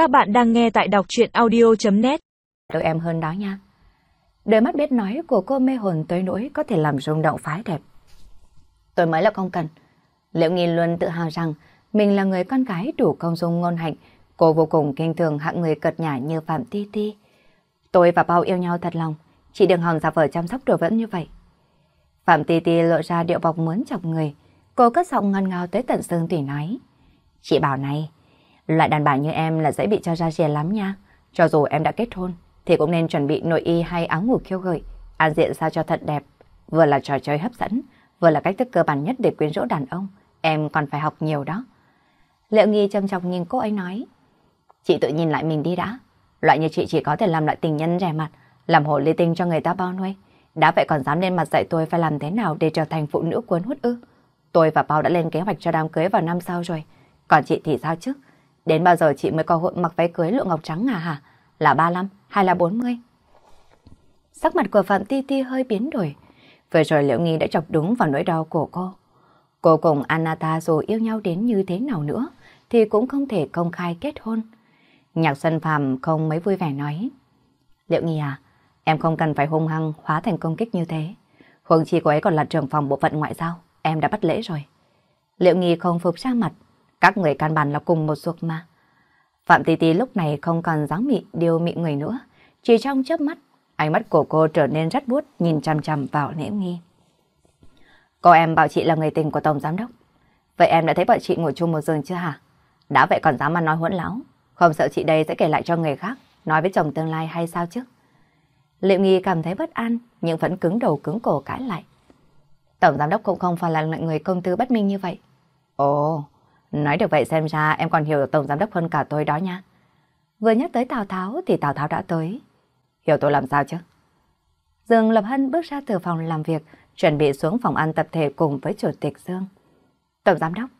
Các bạn đang nghe tại đọc chuyện audio.net Đôi em hơn đó nha. Đôi mắt biết nói của cô mê hồn tới nỗi có thể làm rung động phái đẹp. Tôi mới là không cần. Liệu nghi luôn tự hào rằng mình là người con gái đủ công dung ngôn hạnh. Cô vô cùng kinh thường hạng người cật nhả như Phạm Ti Ti. Tôi và Bao yêu nhau thật lòng. Chị đừng hòng giả vờ chăm sóc đồ vẫn như vậy. Phạm Ti Ti lộ ra điệu bọc muốn chọc người. Cô cất giọng ngân ngào tới tận xương tỉ nói. Chị bảo này, loại đàn bà như em là dễ bị cho ra rìa lắm nha. Cho dù em đã kết hôn, thì cũng nên chuẩn bị nội y hay áo ngủ khiêu gợi, an diện sao cho thật đẹp. Vừa là trò chơi hấp dẫn, vừa là cách thức cơ bản nhất để quyến rũ đàn ông. Em còn phải học nhiều đó. Liệu nghi trầm trọng nhìn cô ấy nói. Chị tự nhìn lại mình đi đã. Loại như chị chỉ có thể làm loại tình nhân rẻ mặt, làm hồ ly tinh cho người ta bao nuôi. Đã vậy còn dám lên mặt dạy tôi phải làm thế nào để trở thành phụ nữ cuốn hút ư. Tôi và Bao đã lên kế hoạch cho đám cưới vào năm sau rồi. Còn chị thì sao chứ? Đến bao giờ chị mới có hội mặc váy cưới lụa ngọc trắng à hả? Là 35 hay là 40? Sắc mặt của Phạm Ti Ti hơi biến đổi. Vừa rồi Liễu Nghi đã chọc đúng vào nỗi đau của cô. Cô cùng Anata dù yêu nhau đến như thế nào nữa thì cũng không thể công khai kết hôn. Nhạc Xuân Phạm không mấy vui vẻ nói. Liễu Nghi à, em không cần phải hung hăng hóa thành công kích như thế. Huống chi cô ấy còn là trưởng phòng bộ phận ngoại giao, em đã bắt lễ rồi. Liễu Nghi không phục ra mặt, các người căn bản là cùng một ruột mà. Phạm Tì Tì lúc này không còn dáng mị điều mị người nữa. Chỉ trong chớp mắt, ánh mắt của cô trở nên rất buốt nhìn chằm chằm vào Liễu Nghi. Cô em bảo chị là người tình của Tổng Giám Đốc. Vậy em đã thấy bọn chị ngồi chung một giường chưa hả? Đã vậy còn dám mà nói hỗn láo. Không sợ chị đây sẽ kể lại cho người khác, nói với chồng tương lai hay sao chứ? Liệu nghi cảm thấy bất an, nhưng vẫn cứng đầu cứng cổ cãi lại. Tổng Giám Đốc cũng không phải là loại người công tư bất minh như vậy. Ồ, nói được vậy xem ra em còn hiểu Tổng Giám Đốc hơn cả tôi đó nha. Vừa nhắc tới Tào Tháo thì Tào Tháo đã tới. Hiểu tôi làm sao chứ? Dương Lập Hân bước ra từ phòng làm việc, chuẩn bị xuống phòng ăn tập thể cùng với Chủ tịch Dương. Tổng Giám Đốc.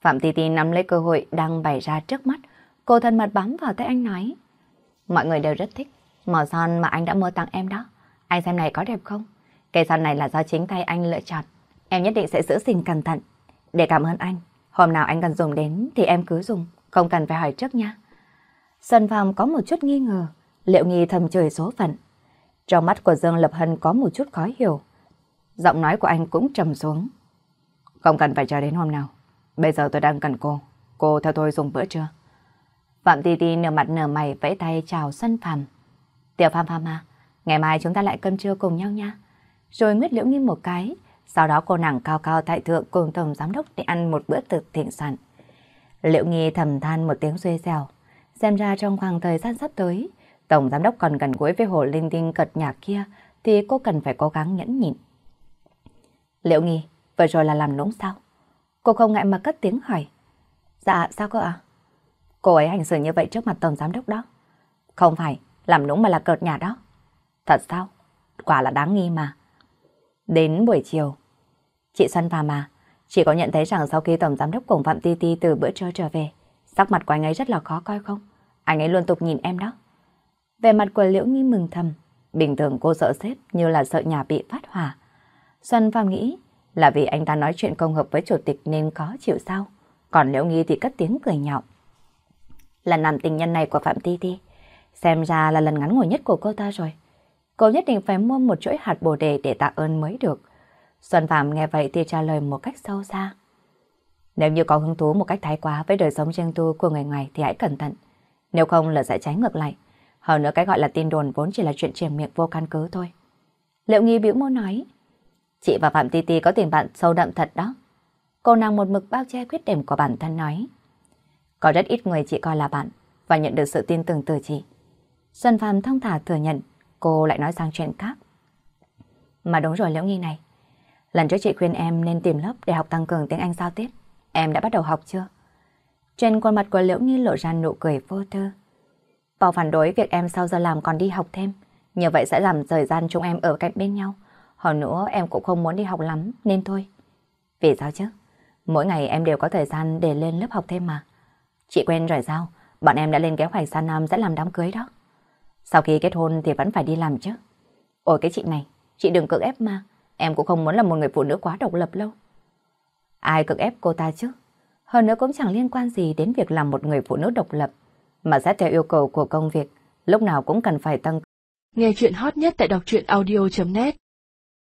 Phạm Ti Ti nắm lấy cơ hội đang bày ra trước mắt. Cô thân mật bám vào tay anh nói. Mọi người đều rất thích. Màu son mà anh đã mua tặng em đó. Anh xem này có đẹp không? Cây son này là do chính tay anh lựa chọn. Em nhất định sẽ giữ gìn cẩn thận. Để cảm ơn anh. Hôm nào anh cần dùng đến thì em cứ dùng. Không cần phải hỏi trước nha. Xuân Phong có một chút nghi ngờ. Liệu nghi thầm trời số phận. Trong mắt của Dương Lập Hân có một chút khó hiểu. Giọng nói của anh cũng trầm xuống. Không cần phải chờ đến hôm nào. Bây giờ tôi đang cần cô. Cô theo tôi dùng bữa trưa. Phạm Ti Ti nửa mặt nửa mày vẫy tay chào Xuân Phạm. Tiểu Phạm Phạm à, ngày mai chúng ta lại cơm trưa cùng nhau nha. Rồi nguyết liễu nghi một cái, sau đó cô nàng cao cao tại thượng cùng tổng giám đốc đi ăn một bữa thực thịnh soạn. liệu nghi thầm than một tiếng xuê xèo. Xem ra trong khoảng thời gian sắp tới, tổng giám đốc còn gần gũi với hồ linh tinh cật nhạc kia, thì cô cần phải cố gắng nhẫn nhịn. liệu nghi, vừa rồi là làm nũng sao? Cô không ngại mà cất tiếng hỏi. Dạ, sao cơ ạ? Cô ấy hành xử như vậy trước mặt tổng giám đốc đó. Không phải, làm nũng mà là cợt nhà đó. Thật sao? Quả là đáng nghi mà. Đến buổi chiều, chị Xuân và mà, chị có nhận thấy rằng sau khi tổng giám đốc cùng Phạm Ti Ti từ bữa trưa trở về, sắc mặt của anh ấy rất là khó coi không? Anh ấy luôn tục nhìn em đó. Về mặt của Liễu Nghi mừng thầm, bình thường cô sợ sếp như là sợ nhà bị phát hỏa. Xuân Phạm nghĩ là vì anh ta nói chuyện công hợp với chủ tịch nên có chịu sao, còn Liễu Nghi thì cất tiếng cười nhạo. Lần làm tình nhân này của Phạm Ti Ti, xem ra là lần ngắn ngủi nhất của cô ta rồi. Cô nhất định phải mua một chuỗi hạt bồ đề để tạ ơn mới được. Xuân Phạm nghe vậy thì trả lời một cách sâu xa. Nếu như có hứng thú một cách thái quá với đời sống riêng tu của người ngoài thì hãy cẩn thận. Nếu không là sẽ trái ngược lại. Hơn nữa cái gọi là tin đồn vốn chỉ là chuyện truyền miệng vô căn cứ thôi. Liệu nghi biểu mô nói, chị và Phạm Ti Ti có tình bạn sâu đậm thật đó. Cô nàng một mực bao che khuyết điểm của bản thân nói. Có rất ít người chị coi là bạn và nhận được sự tin tưởng từ chị. Xuân Phạm thông thả thừa nhận cô lại nói sang chuyện khác. Mà đúng rồi Liễu Nghi này. Lần trước chị khuyên em nên tìm lớp để học tăng cường tiếng Anh giao tiếp. Em đã bắt đầu học chưa? Trên khuôn mặt của Liễu Nghi lộ ra nụ cười vô tư. Bảo phản đối việc em sau giờ làm còn đi học thêm. Như vậy sẽ làm thời gian chúng em ở cạnh bên nhau. Hơn nữa em cũng không muốn đi học lắm nên thôi. Vì sao chứ? Mỗi ngày em đều có thời gian để lên lớp học thêm mà. Chị quen rồi sao? Bọn em đã lên kế hoạch sang năm sẽ làm đám cưới đó. Sau khi kết hôn thì vẫn phải đi làm chứ. Ôi cái chị này, chị đừng cưỡng ép mà. Em cũng không muốn là một người phụ nữ quá độc lập lâu. Ai cực ép cô ta chứ? Hơn nữa cũng chẳng liên quan gì đến việc làm một người phụ nữ độc lập. mà xét theo yêu cầu của công việc, lúc nào cũng cần phải tăng. Nghe chuyện hot nhất tại đọc truyện audio.net